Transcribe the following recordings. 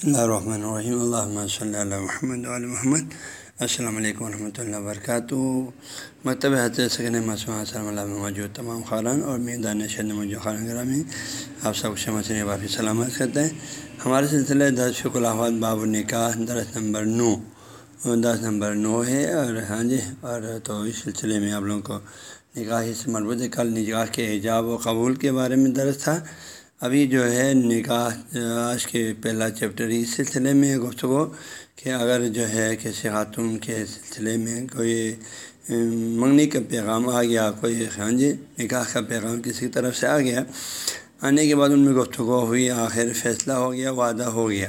بسم اللہ الرحمن الرحیم اللہ صلی اللہ محمد علیہ محمد السلام علیکم ورحمۃ اللہ وبرکاتہ مکتب حضرت سکن مسئلہ السلام علیہ موجود تمام خاران اور میدان شد موجود خارن گرامی آپ سب شمع سے واپی سلامت کرتے ہیں ہمارے سلسلے دس فک الحمد باب النکاح درس نمبر نو دس نمبر نو ہے اور ہاں جی اور تو اس سلسلے میں آپ لوگوں کو نکاح سے مربوط کل نکاح کے ایجاب و قبول کے بارے میں درس تھا ابھی جو ہے نکاح، آج کے پہلا چیپٹر اس سلسلے میں گفتگو کہ اگر جو ہے کسی خاتون کے سلسلے میں کوئی منگنی کا پیغام آ گیا، کوئی ہاں جی نکاح کا پیغام کسی طرف سے آ گیا، آنے کے بعد ان میں گفتگو ہوئی، آخر فیصلہ ہو گیا، وعدہ ہو گیا۔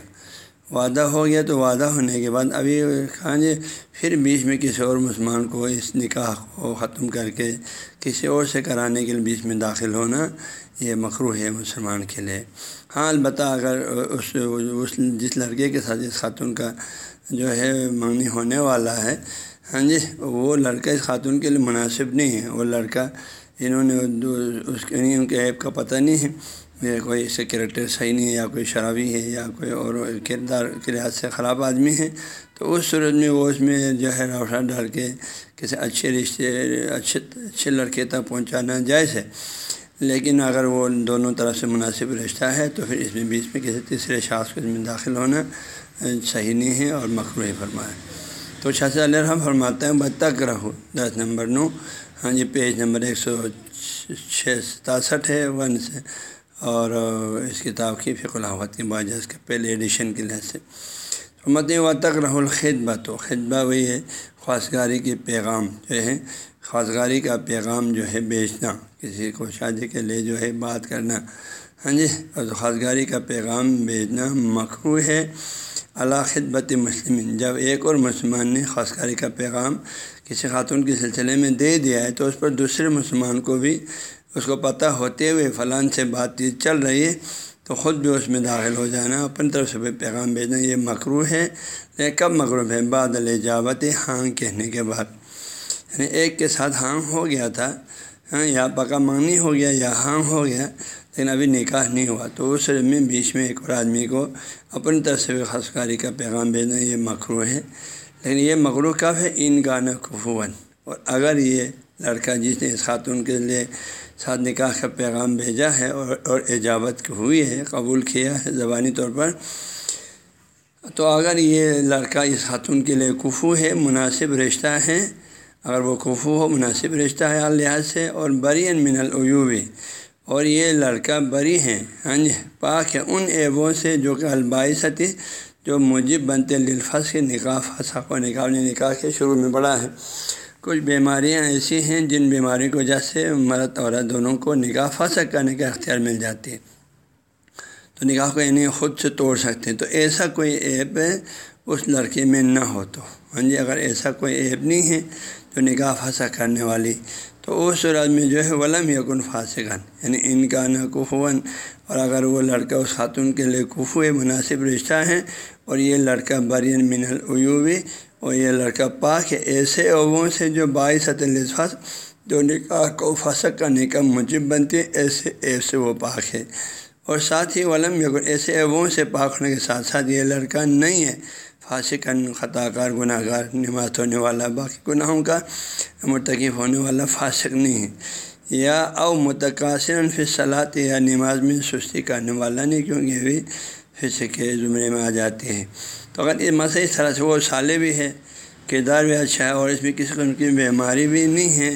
وعدہ ہو گیا تو وعدہ ہونے کے بعد ابھی ہاں جی پھر بیچ میں کسی اور مسلمان کو اس نکاح کو ختم کر کے کسی اور سے کرانے کے لیے بیچ میں داخل ہونا یہ مخرو ہے مسلمان کے لیے۔ ہاں البتہ اگر اس اس جس لڑکے کے ساتھ اس خاتون کا جو ہے منگنی ہونے والا ہے ہاں جی وہ لڑکا اس خاتون کے لیے مناسب نہیں ہے۔ وہ لڑکا، انہوں نے اس کے، ان کے ایپ کا پتہ نہیں ہے۔ کوئی اس سے کریکٹر صحیح نہیں ہے، یا کوئی شرابی ہے، یا کوئی اور کردار کے لحاظ سے خراب آدمی ہے۔ تو اس صورت میں وہ اس میں جو ہے روشہ ڈال کے کسی اچھے رشتے، اچھے اچھے لڑکے تک پہنچانا جائز ہے۔ لیکن اگر وہ دونوں طرف سے مناسب رشتہ ہے تو پھر اس میں بیچ میں کسی تیسرے شاخ کو اس میں داخل ہونا صحیح نہیں ہے اور مقروع فرمایا۔ تو شاہ علیہ رحم فرماتے ہیں، بتک رہو۔ دس نمبر نو۔ ہاں جی پیج نمبر ایک سو چھ ستاسٹھ ہے، ون سے۔ اور اس کتاب کی فق الحوت کی باجہ اس کے پہلے ایڈیشن کے لحاظ سے۔ مت و تک رہ الخطبہ تو خطبہ وہی ہے۔ خواستگاری کے پیغام جو ہے خواستگاری کا پیغام جو ہے بیچنا، کسی کو شادی کے لیے جو ہے بات کرنا۔ ہاں جی اور خواستگاری کا پیغام بیچنا مخو ہے۔ اللہ خطبت مسلم جب ایک اور مسلمان نے خواستگاری کا پیغام کسی خاتون کے سلسلے میں دے دیا ہے، تو اس پر دوسرے مسلمان کو بھی اس کو پتہ ہوتے ہوئے فلان سے بات چیت چل رہی ہے۔ تو خود بھی اس میں داخل ہو جانا اپنی طرف سے بھی پیغام بھیجنا یہ مکرو ہے۔ لیکن کب مغروب ہے؟ بعد الجاوت ہاں کہنے کے بعد۔ یعنی ایک کے ساتھ ہاں ہو گیا تھا۔ ہاں یا پکا مانگنی ہو گیا یا ہاں ہو گیا، لیکن ابھی نکاح نہیں ہوا۔ تو اس میں بیچ میں ایک اور آدمی کو اپنی طرف سے بھی خاصکاری کا پیغام بھیجنا یہ مکرو ہے۔ لیکن یہ مغرو کب ہے؟ ان گانا کفون اور اگر یہ لڑکا جس نے اس خاتون کے لیے ساتھ نکاح کا پیغام بھیجا ہے اور اور ایجابت ہوئی ہے، قبول کیا ہے زبانی طور پر۔ تو اگر یہ لڑکا اس خاتون کے لیے کفو ہے، مناسب رشتہ ہے، اگر وہ کفو ہو، مناسب رشتہ ہے لحاظ سے، اور بری من العیوبی اور یہ لڑکا بری ہیں ہاں جی پاک ہے، ان ایبوں سے جو کہ الباعث جو مجب بنتے للفظ کے نکاح پھنسا کو نکاح نے نکاح کے شروع میں بڑا ہے۔ کچھ بیماریاں ایسی ہیں جن بیماریوں کی وجہ سے مرد عورت دونوں کو نکاح پھنسک کرنے کا اختیار مل جاتی ہے تو نکاح کو یعنی خود سے توڑ سکتے ہیں۔ تو ایسا کوئی ایپ اس لڑکے میں نہ ہو تو۔ ہاں جی اگر ایسا کوئی ایپ نہیں ہے جو نکاح پھنسا کرنے والی، تو اس صورت میں جو ہے ولم یقن فاسقن یعنی ان کا نہ کفون اور اگر وہ لڑکا اس خاتون کے لیے کفو مناسب رشتہ ہے اور یہ لڑکا برین من العیوبی اور یہ لڑکا پاک ہے ایسے عووں سے جو باعث الفاظ جو نکاح کو فسق کرنے کا مجب بنتے ہیں ایسے ایپ سے وہ پاک ہے اور ساتھ ہی علم یقن ایسے عووں سے پاک ہونے کے ساتھ ساتھ یہ لڑکا نہیں ہے فاسقن خطا کار گناہ گار نماز ہونے والا باقی گناہوں کا مرتکب ہونے والا فاسق نہیں ہے یا او متقاصر فی یا نماز میں سستی کرنے والا نہیں کیونکہ بھی فسق کے زمرے میں آ جاتے ہیں تو اگر یہ مسئلہ اس طرح سے وہ سالے بھی ہے کردار بھی اچھا ہے اور اس میں کسی قسم کی بیماری بھی نہیں ہے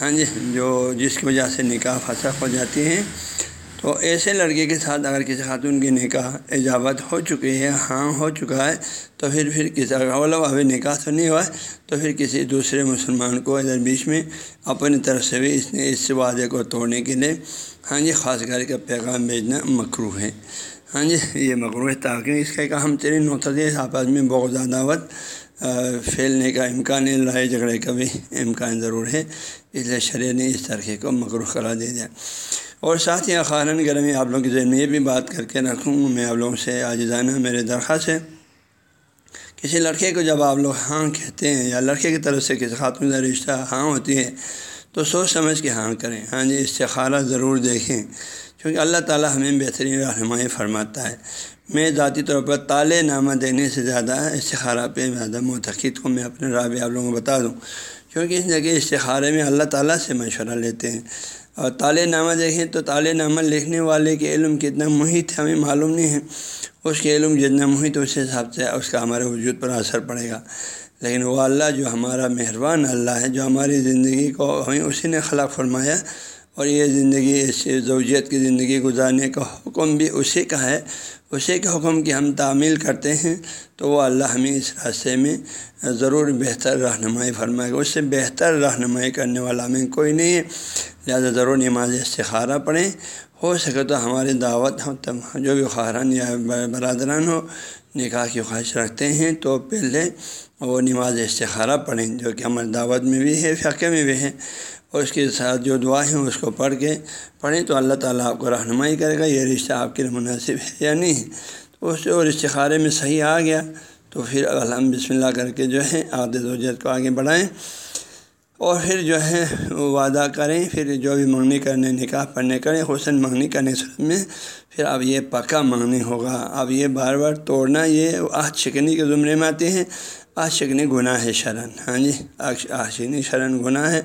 ہاں جی جو جس کی وجہ سے نکاح فسق ہو جاتی ہیں، تو ایسے لڑکے کے ساتھ اگر کسی خاتون کی نکاح ایجابت ہو چکی ہے ہاں ہو چکا ہے، تو پھر پھر کسی، اگر ابھی نکاح تو نہیں ہوا ہے تو پھر کسی دوسرے مسلمان کو ادھر بیچ میں اپنی طرف سے بھی اس نے اس وعدے کو توڑنے کے لیے ہاں جی خاص کر کا پیغام بھیجنا مکرو ہے۔ ہاں جی یہ مغرو ہے تاکہ اس کا ایک ہم تیری نوتد جی، آپس میں بہت زیادہ وقت پھیلنے کا امکان ہے لڑائی جھگڑے کا بھی امکان ضرور ہے۔ اس لیے شرح نے اس طرح کو مغرو قرار دے دیا۔ اور ساتھ ہی خارن گرمی آپ لوگوں کے ذہن میں یہ بھی بات کر کے رکھوں، میں آپ لوگوں سے آج جانا میرے درخواست ہے، کسی لڑکے کو جب آپ لوگ ہاں کہتے ہیں یا لڑکے کی طرف سے کسی خاتون کا رشتہ ہاں ہوتی ہے، تو سوچ سمجھ کے ہاں کریں۔ ہاں جی استخارہ ضرور دیکھیں۔ کیونکہ اللہ تعالیٰ ہمیں بہترین رہنمائی فرماتا ہے۔ میں ذاتی طور پر تالے نامہ دینے سے زیادہ استخارہ پہ زیادہ متحد کو میں اپنے رابع آپ لوگوں کو بتا دوں۔ کیونکہ اس جگہ استخارے میں اللہ تعالیٰ سے مشورہ لیتے ہیں۔ اور تالے نامہ دیکھیں تو تالے نامہ لکھنے والے کے علم کتنا محیط ہے ہمیں معلوم نہیں ہے۔ اس کے علم جتنا محیط اس حساب سے اس کا ہمارے وجود پر اثر پڑے گا۔ لیکن وہ اللہ جو ہمارا مہربان اللہ ہے، جو ہماری زندگی کو ہمیں اسی نے خلق فرمایا اور یہ زندگی، اس زوجیت کی زندگی گزارنے کا حکم بھی اسی کا ہے۔ اسی کے حکم کی ہم تعمیل کرتے ہیں تو وہ اللہ ہمیں اس راستے میں ضرور بہتر رہنمائی فرمائے گا۔ اس سے بہتر رہنمائی کرنے والا ہمیں کوئی نہیں ہے۔ لہٰذا ضرور نماز استخارہ پڑھیں۔ ہو سکے تو ہماری دعوت ہو جو بھی خواہران یا برادران ہو، نکاح کی خواہش رکھتے ہیں تو پہلے وہ نماز استخارہ پڑھیں، جو کہ ہماری دعوت میں بھی ہے فقے میں بھی ہے۔ اور اس کے ساتھ جو دعا ہیں اس کو پڑھ کے پڑھیں تو اللہ تعالیٰ آپ کو رہنمائی کرے گا، یہ رشتہ آپ کے لیے مناسب ہے یا نہیں؟ ہے تو اس اور استخارے میں صحیح آ گیا۔ تو پھر الحمد بسم اللہ کر کے جو ہے عادت وجت کو آگے بڑھائیں۔ اور پھر جو ہے وعدہ کریں، پھر جو بھی منگنی کرنے، نکاح پڑھنے کریں، حسن منگنی کرنے میں، پھر اب یہ پکا منگنی ہوگا۔ اب یہ بار بار توڑنا، یہ آہ چکنی کے زمرے میں آتے ہیں۔ آہ چکنی گناہ ہے شرن۔ ہاں جی آہ شرن گناہ ہے۔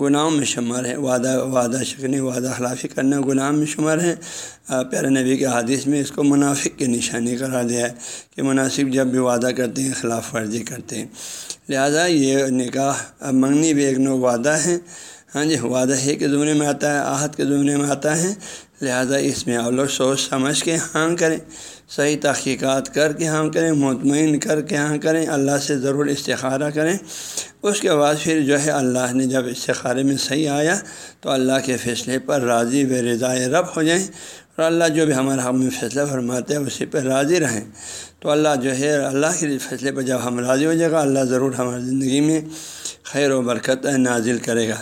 گناہوں میں شمار ہے۔ وعدہ وعدہ شکنی وعدہ خلافی کرنا گناہ میں شمار ہے۔ پیارے نبی کے حادث میں اس کو منافق کی نشانی قرار دیا ہے کہ مناسب جب بھی وعدہ کرتے ہیں، خلاف ورزی کرتے ہیں۔ لہذا یہ نکاح منگنی بھی ایک نو وعدہ ہے۔ ہاں جی وعدہ ہے کہ زمرے میں آتا ہے آہت کے زمرے میں آتا ہے۔ لہذا اس میں آپ لوگ سوچ سمجھ کے ہاں کریں، صحیح تحقیقات کر کے ہاں کریں، مطمئن کر کے ہاں کریں، اللہ سے ضرور استخارہ کریں۔ اس کے بعد پھر جو ہے اللہ نے جب استخارے میں صحیح آیا تو اللہ کے فیصلے پر راضی و رضائے رب ہو جائیں۔ اور اللہ جو بھی ہمارے حق میں فیصلہ فرماتے ہیں، اسی پہ راضی رہیں۔ تو اللہ جو ہے، اللہ کے فیصلے پر جب ہم راضی ہو جائے گا، اللہ ضرور ہماری زندگی میں خیر و برکت نازل کرے گا۔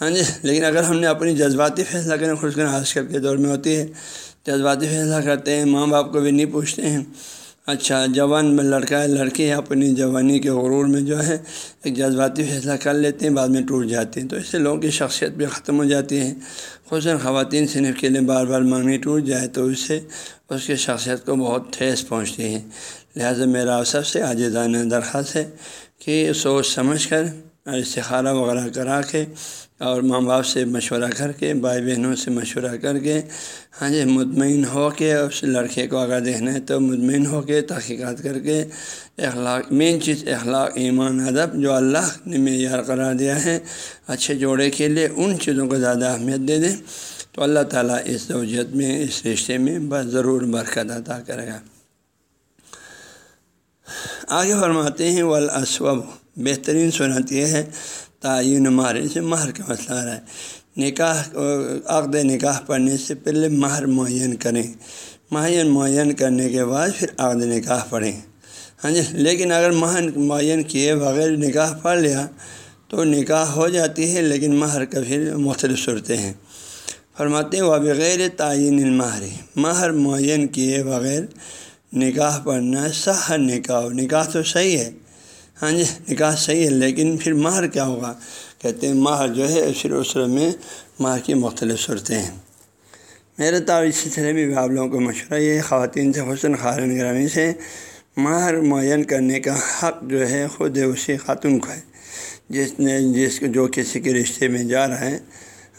ہاں جی لیکن اگر ہم نے اپنی جذباتی فیصلہ کریں خوش کریں، آج کل کے دور میں ہوتی ہے، جذباتی فیصلہ کرتے ہیں، ماں باپ کو بھی نہیں پوچھتے ہیں۔ اچھا جوان میں لڑکا ہے، لڑکی ہے، اپنی جوانی کے غرور میں جو ہے، ایک جذباتی فیصلہ کر لیتے ہیں، بعد میں ٹوٹ جاتے ہیں۔ تو اس سے لوگوں کی شخصیت بھی ختم ہو جاتی ہے۔ خصوصاً خواتین صنف کے لیے بار بار مانگنی ٹوٹ جائے، تو اس سے اس کی شخصیت کو بہت ٹھیس پہنچتی ہے۔ لہٰذا میرا سب سے آج درخواست ہے کہ سوچ سمجھ کر استخارہ وغیرہ کرا کے اور ماں باپ سے مشورہ کر کے، بھائی بہنوں سے مشورہ کر کے ہاں جی مطمئن ہو کے اس لڑکے کو اگر دیکھنا ہے۔ تو مطمئن ہو کے تحقیقات کر کے اخلاق مین چیز اخلاق، ایمان، ادب جو اللہ نے معیار قرار دیا ہے، اچھے جوڑے کے لیے ان چیزوں کو زیادہ اہمیت دے دیں تو اللہ تعالیٰ اس زوجیت میں، اس رشتے میں بس ضرور برکت عطا کرے گا۔ آگے فرماتے ہیں والاسوب بہترین صورت یہ ہے تعین مہر سے مہر کا مسئلہ آ رہا ہے۔ نکاح، عقد نکاح پڑھنے سے پہلے مہر معین کریں۔ معین معین کرنے کے بعد پھر عقد نکاح پڑھیں۔ ہاں جی لیکن اگر مہر معین کیے بغیر نکاح پڑھ لیا تو نکاح ہو جاتی ہے، لیکن مہر کا پھر مختلف صورتیں ہیں۔ فرماتے ہیں وہ بغیر تعین المہر۔ مہر معین کیے بغیر نکاح پڑھنا صح نکاح نکاح تو صحیح ہے ہاں جی نکاح صحیح ہے، لیکن پھر مہر کیا ہوگا؟ کہتے ہیں مہر جو ہے پھر اس میں مہر کی مختلف صورتیں ہیں۔ میرے تعو اس سلسلے میں بھی آپ لوگوں کو مشورہ یہ خواتین سے حسن خارن گرامی سے مہر معین کرنے کا حق جو ہے خود اسی خاتون کا ہے۔ جس نے، جس کو، جو کسی کے رشتے میں جا رہا ہے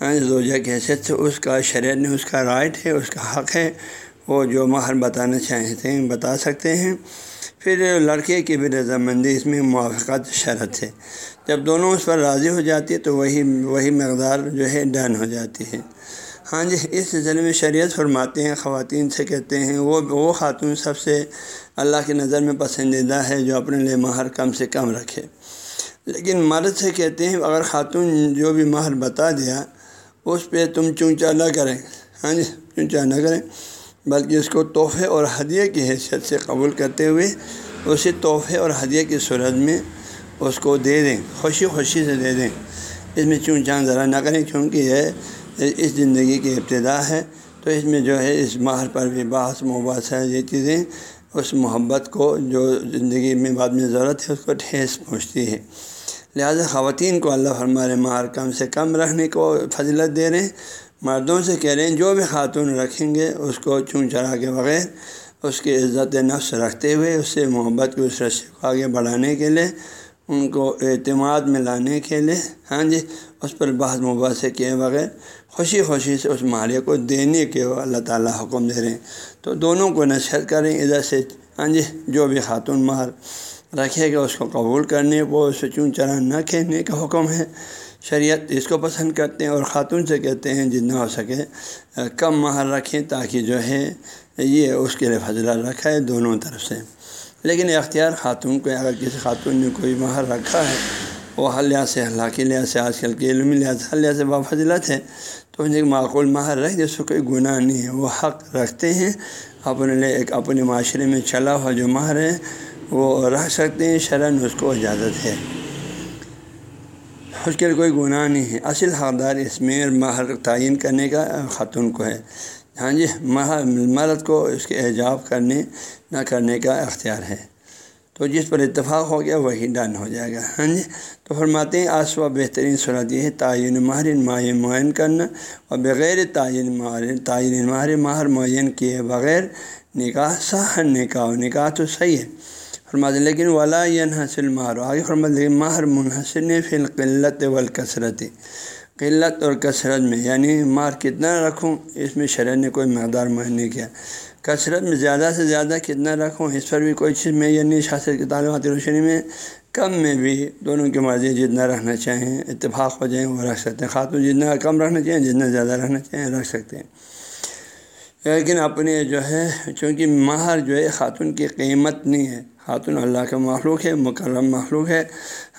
ہاں جی، زوجہ کی حیثیت سے اس کا شریعت نے اس کا رائٹ ہے، اس کا حق ہے وہ جو مہر بتانا چاہتے ہیں، بتا سکتے ہیں۔ پھر لڑکے کی بھی رضامندی اس میں موافقت شرط ہے۔ جب دونوں اس پر راضی ہو جاتی ہے تو وہی وہی مقدار جو ہے ڈن ہو جاتی ہے۔ ہاں جی اس سلسلے میں شریعت فرماتے ہیں، خواتین سے کہتے ہیں، وہ وہ خاتون سب سے اللہ کی نظر میں پسندیدہ ہے جو اپنے لیے مہر کم سے کم رکھے۔ لیکن مرد سے کہتے ہیں، اگر خاتون جو بھی مہر بتا دیا، اس پہ تم چونچا نہ کریں۔ ہاں جی چونچا نہ کریں۔ بلکہ اس کو تحفے اور ہدیے کی حیثیت سے قبول کرتے ہوئے اسے تحفے اور ہدیے کی صورت میں اس کو دے دیں، خوشی خوشی سے دے دیں۔ اس میں چون چاند ذرا نہ کریں کیونکہ یہ اس زندگی کی ابتدا ہے۔ تو اس میں جو ہے، اس ماہر پر بھی باس مباحث ہے یہ چیزیں اس محبت کو جو زندگی میں بعد میں ضرورت ہے، اس کو ٹھیس پہنچتی ہے لہٰذا خواتین کو اللہ فرمارے مہر کم سے کم رکھنے کو فضلت دے رہے ہیں۔ مردوں سے کہہ رہے ہیں، جو بھی خاتون رکھیں گے، اس کو چون چرا کے بغیر اس کی عزت نفس رکھتے ہوئے، اس سے محبت کو اس رشتے کو آگے بڑھانے کے لیے، ان کو اعتماد میں لانے کے لیے ہاں جی اس پر بحث مباحثے کیے بغیر خوشی خوشی سے اس مالیہ کو دینے کے اللہ تعالیٰ حکم دے رہے ہیں۔ تو دونوں کو نصیحت کریں، ادھر سے ہاں جی جو بھی خاتون مہر رکھے گا، اس کو قبول کرنے کو، اس سے چون چرا نہ کہنے کا حکم ہے۔ شریعت اس کو پسند کرتے ہیں اور خاتون سے کہتے ہیں جتنا ہو سکے، کم مہر رکھیں تاکہ جو ہے یہ اس کے لیے فضلہ رکھا ہے دونوں طرف سے۔ لیکن اختیار خاتون کو اگر کسی خاتون نے کوئی مہر رکھا ہے، وہ حل لحاظ سے اللہ کے لحاظ سے، آج کل کے علمی لحاظ حل لحاظ سے بافضلت ہے۔ تو انہیں ایک معقول مہر رکھ جس کو کوئی گناہ نہیں ہے۔ وہ حق رکھتے ہیں۔ اپنے لیے ایک اپنے معاشرے میں چلا ہوا جو مہر ہے، وہ رکھ سکتے ہیں۔ شرن اس کو اجازت ہے۔ اس کے لیے کوئی گناہ نہیں ہے۔ اصل حقدار اس میں مہر تعین کرنے کا خاتون کو ہے۔ ہاں جی مرد کو اس کے اعجاب کرنے، نہ کرنے کا اختیار ہے۔ تو جس پر اتفاق ہو گیا، وہی ڈن ہو جائے گا۔ ہاں جی تو فرماتے ہیں آسوا بہترین صورت یہ ہے، تعین ماہرین ماہ معین کرنا اور بغیر تعین ماہر تعین ماہر ماہر معین کیے بغیر نکاح صح نکاح نکاح تو صحیح ہے۔ فرماتے لیکن ولا حاصل ماہر آگے فرماتے ماہر منحصر فی القلت والکثرت قلت اور کثرت میں یعنی مار کتنا رکھوں، اس میں شرح نے کوئی مقدار معین نہیں کیا۔ کثرت میں زیادہ سے زیادہ کتنا رکھوں، اس پر بھی کوئی چیز میں یعنی شاست کی تعلیمات روشنی میں۔ کم میں بھی دونوں کی مرضی جتنا رکھنا چاہیں، اتفاق ہو جائیں، وہ رکھ سکتے ہیں۔ خاتون جتنا کم رکھنا چاہیں، جتنا زیادہ رکھنا چاہیں، رکھ سکتے ہیں۔ لیکن اپنے جو ہے، چونکہ مہر جو ہے، خاتون کی قیمت نہیں ہے۔ خاتون اللہ کا مخلوق ہے، مکرم مخلوق ہے۔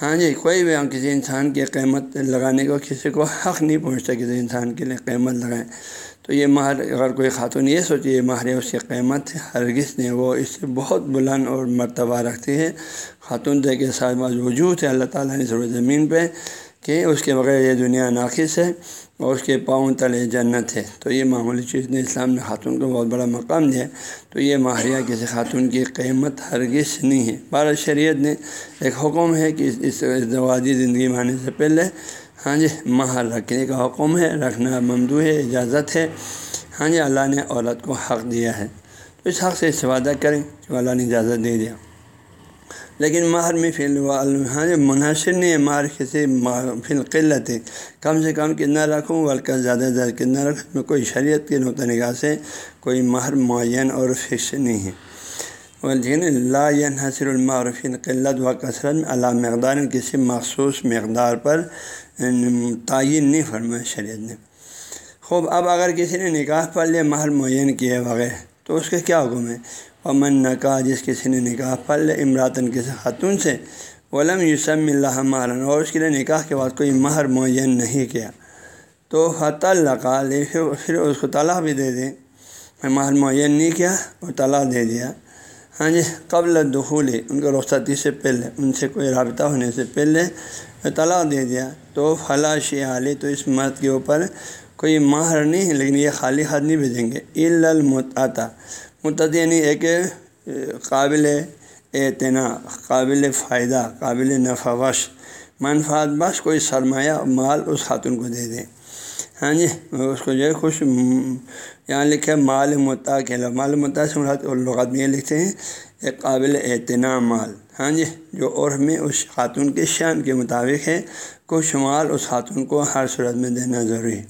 ہاں جی کوئی بھی ہم کسی انسان کی قیمت لگانے کو کسی کو حق نہیں پہنچتا کسی انسان کے لیے قیمت لگائیں۔ تو یہ مہر، اگر کوئی خاتون یہ سوچے، یہ مہر ہے، اس کی قیمت ہرگز نے وہ اس سے بہت بلند اور مرتبہ رکھتی ہے۔ خاتون دے کے ساتھ وجود ہے، اللہ تعالیٰ نے سر زمین پہ کہ اس کے بغیر یہ دنیا ناقص ہے۔ اور اس کے پاؤں تلے جنت ہے۔ تو یہ معمولی چیز نے اسلام نے خاتون کو بہت بڑا مقام دیا۔ تو یہ ماہریہ کسی خاتون کی قیمت ہرگز نہیں ہے۔ بھارت شریعت نے ایک حکم ہے کہ اس زواجی زندگی میں آنے سے پہلے ہاں جی مہر رکھنے کا حکم ہے، رکھنا ممدو ہے، اجازت ہے۔ ہاں جی اللہ نے عورت کو حق دیا ہے۔ تو اس حق سے استفادہ کریں جو اللہ نے اجازت دے دیا۔ لیکن مہر میں فی ہاں جی، منحصر نہیں ہے مہر کسی فی القلت ہے۔ کم سے کم کتنا رکھوں، بلکہ زیادہ سے زیادہ کتنا رکھوں، میں کوئی شریعت کے نقطۂ نگاہ سے کوئی مہر معین اور فکس نہیں ہے۔ لیکن اللہ حسر المعرف قلت و کثرت میں اللہ مقدار، کسی مخصوص مقدار پر تعین نہیں فرمایا شریعت نے۔ خوب، اب اگر کسی نے نکاح پڑھ لیا مہر معین کیے بغیر، تو اس کا کیا حکم ہے؟ امن نکاح جس کسی نے نکاح پڑھ لے، امراتن کسی خاتون سے علم یوسم اللہ مہرن اور اس کے لیے نکاح کے بعد کوئی مہر معین نہیں کیا۔ تو حت لقا لے پھر پھر اس کو طلاق بھی دے دیں مہر معین نہیں کیا اور طلاق دے دیا۔ ہاں جی قبل دخول، ان کو رخصتی سے پہلے، ان سے کوئی رابطہ ہونے سے پہلے طلاق دے دیا۔ تو فلاں علی، تو اس مرد کے اوپر کوئی ماہر نہیں، لیکن یہ خالی ہاتھ نہیں بھیجیں گے۔ المتعطا متعد یعنی ایک قابل اعتنا، قابل فائدہ، قابل نفع بخش، منفعت بخش، کوئی سرمایہ، مال اس خاتون کو دے دیں ہاں جی اس کو جو ہے خوش یہاں لکھے مال متا کے مال متا سے مراد لغت میں یہ لکھتے ہیں، ایک قابل اعتنا مال۔ ہاں جی جو اور ہمیں اس خاتون کے شان کے مطابق ہے کچھ مال اس خاتون کو ہر صورت میں دینا ضروری ہے۔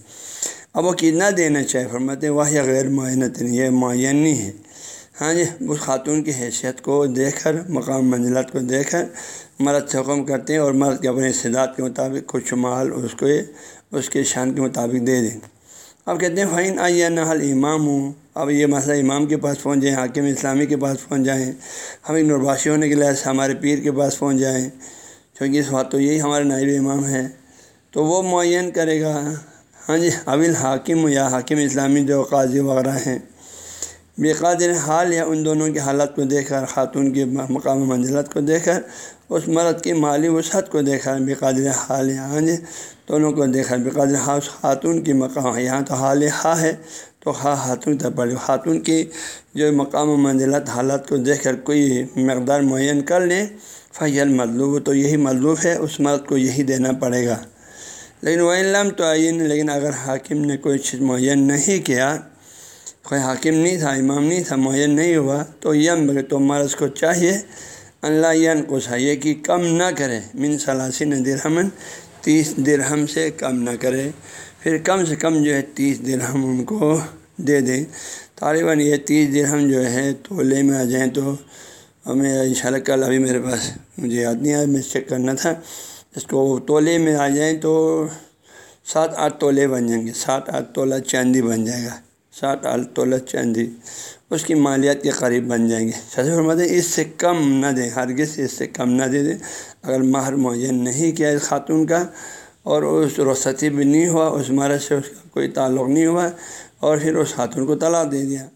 اب وہ کتنا دینا چاہے، فرماتے وہ یہ غیر معینت نہیں یہ معین نہیں ہے۔ ہاں جی اس خاتون کی حیثیت کو دیکھ کر، مقام منزلت کو دیکھ کر مرد سے حکم کرتے ہیں اور مرد کے اپنے استداد کے مطابق کچھ مال اس کو، اس کے شان کے مطابق دے دیں۔ اب کہتے ہیں فائن آئیے حل امام ہوں اب یہ مسئلہ امام کے پاس پہنچ جائیں، حاکم اسلامی کے پاس پہنچ جائیں ہم ایک نرباشی ہونے کے لحاظ سے ہمارے پیر کے پاس پہنچ جائیں۔ کیونکہ اس وقت تو یہی ہمارے نائب امام ہے تو وہ معین کرے گا۔ ہاں جی ابل حاکم یا حاکم اسلامی جو قاضی وغیرہ ہیں۔ بے قادر حال یا ان دونوں کی حالت کو دیکھ کر، خاتون کی مقام منزلت کو دیکھ کر، اس مرد کی مالی وسعت کو دیکھا بے قادر حال یہاں جی دونوں کو دیکھا بے قادر حال خاتون کی مقام، یہاں تو حال ہا ہے، تو خواہ خاتون تک پڑے خاتون کی جو مقام و منزلت، حالت کو دیکھ کر کوئی مقدار معین کر لیں فیل مطلوب تو یہی مطلوب ہے، اس مرد کو یہی دینا پڑے گا۔ لیکن وہ علم تو آئین لیکن اگر حاکم نے کوئی چیز معین نہیں کیا، کوئی حاکم نہیں تھا، امام نہیں تھا معین نہیں ہوا، تو یم تو مرض کو چاہیے اللہ ین کو چاہیے کہ کم نہ کرے، من سلاسن درہمن، تیس درہم سے کم نہ کرے۔ پھر کم سے کم جو ہے تیس درہم ان کو دے دیں طالباً یہ تیس درہم جو ہے تولے میں آ جائیں تو ہمیں ان شاء اللہ کل ابھی میرے پاس مجھے یاد نہیں آیا، میں چیک کرنا تھا۔ اس کو تولے میں آ جائیں تو سات آٹھ تولے بن جائیں گے، سات آٹھ تولہ چاندی بن جائے گا۔ سات آٹھ تولہ چاندی، اس کی مالیات کے قریب بن جائیں گے۔ سچ فرماتے ہیں، اس سے کم نہ دیں، ہرگز اس سے کم نہ دے دیں۔ اگر مہر معین نہیں کیا اس خاتون کا، اور اس رخصتی بھی نہیں ہوا، اس مرض سے اس کا کوئی تعلق نہیں ہوا، اور پھر اس خاتون کو طلاق دے دیا۔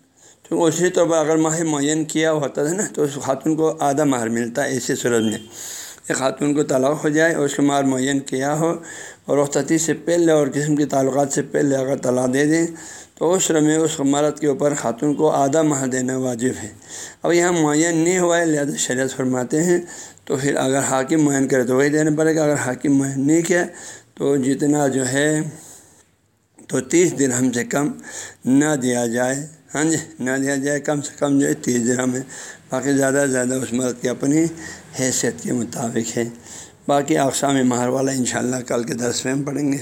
تو اسی طور پر اگر ماہ معین کیا ہوتا تھا نا، تو اس خاتون کو آدھا مہر ملتا ہے اسی صورت میں۔ ایک خاتون کو طلاق ہو جائے اور اس کو مہر معین کیا ہو اور رخصتی سے پہلے اور قسم کے تعلقات سے پہلے اگر طلاق دے دیں تو اس میں اس مرد کے اوپر خاتون کو آدھا مہر دینا واجب ہے۔ اب یہاں معین نہیں ہوا ہے، لہٰذا شریعت فرماتے ہیں۔ تو پھر اگر حاکم معین کرے تو وہی دینا پڑے گا۔ اگر حاکم معین نہیں کیا تو جتنا جو ہے تو تیس درہم سے کم نہ دیا جائے۔ ہاں جی نہ دیا جائے کم سے کم جو ہے تیس درہم ہے باقی زیادہ سے زیادہ اس مرد کی اپنی حیثیت کے مطابق ہے۔ باقی اقسام مہر والا انشاءاللہ کل کے درس میں ہم پڑھیں گے۔